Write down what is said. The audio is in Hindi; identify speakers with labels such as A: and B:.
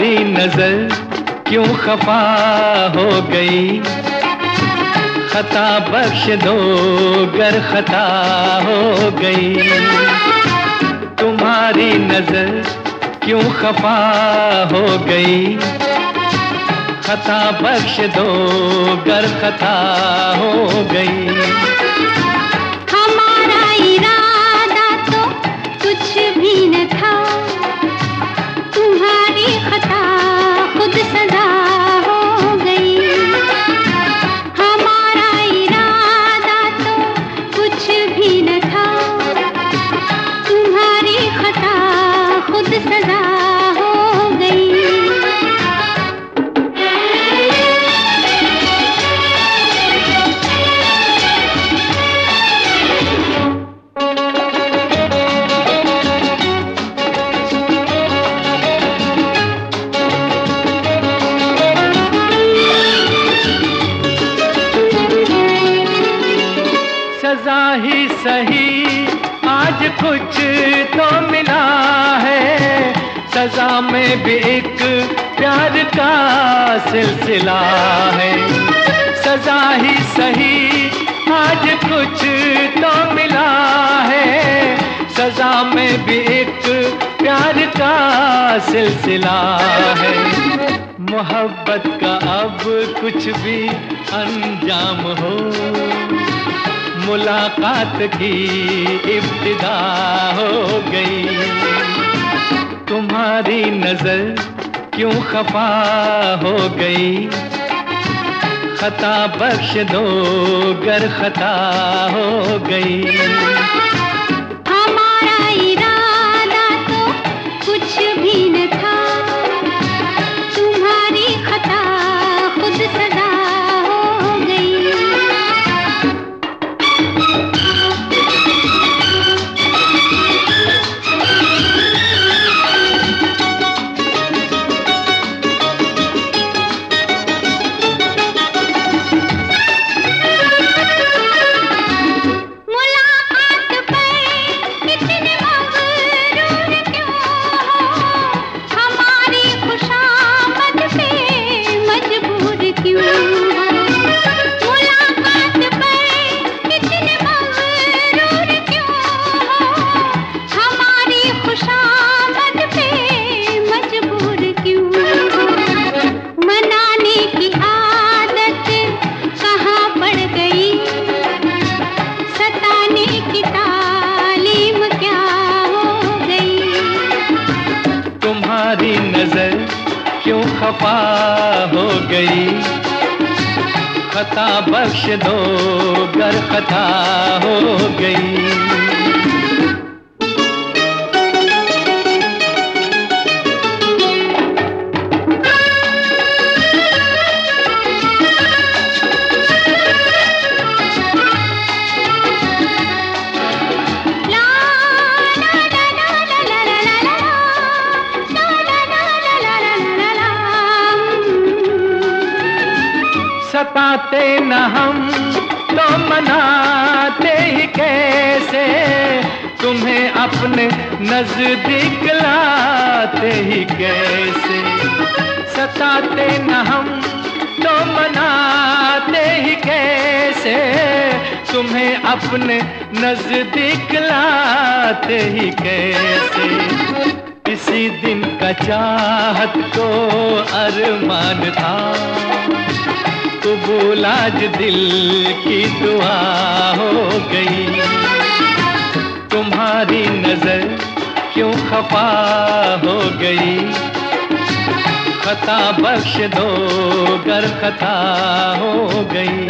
A: नज़र क्यों खफा हो गई? खता बख्श दो, गर खता हो गई। तुम्हारी नज़र क्यों खफा हो गई? खता बख्श दो, गर खता हो गई। सजा ही सही। आज कुछ तो मिला है। सजा में भी एक प्यार का सिलसिला है। सजा ही सही, आज कुछ तो मिला है। सजा में भी एक प्यार का सिलसिला है। मोहब्बत का अब कुछ भी अंजाम हो। मुलाकात की इब्तिदा हो गई। तुम्हारी नज़र क्यों खफा हो गई? खता बख्श दो गर खता हो गई। क्यों खफा हो गई? खता बख्श दो गर खता हो गई। सताते न हम तो मनाते ही कैसे? तुम्हें अपने नज़दीक लाते ही कैसे? सताते न हम तो मनाते ही कैसे? तुम्हें अपने नज़दीक लाते ही कैसे? किसी दिन का चाहत को अरमान था। कबूल आज दिल की दुआ हो गई। तुम्हारी नज़र क्यों खफा हो गई? खता बख्श दो गर खता हो गई।